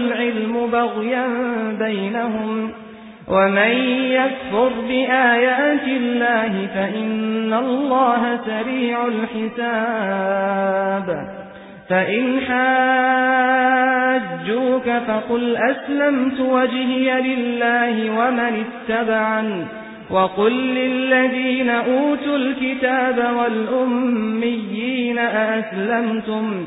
العلم بغيا بينهم ومن يكفر بآيات الله فإن الله سريع الحساب. فإن حاجوك فقل أسلمت وجهي لله ومن اتبعني وقل للذين أوتوا الكتاب والأميين أأسلمتم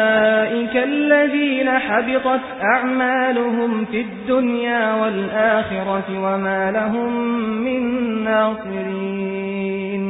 الذين حبطت أعمالهم في الدنيا والآخرة وما لهم من ناصرين.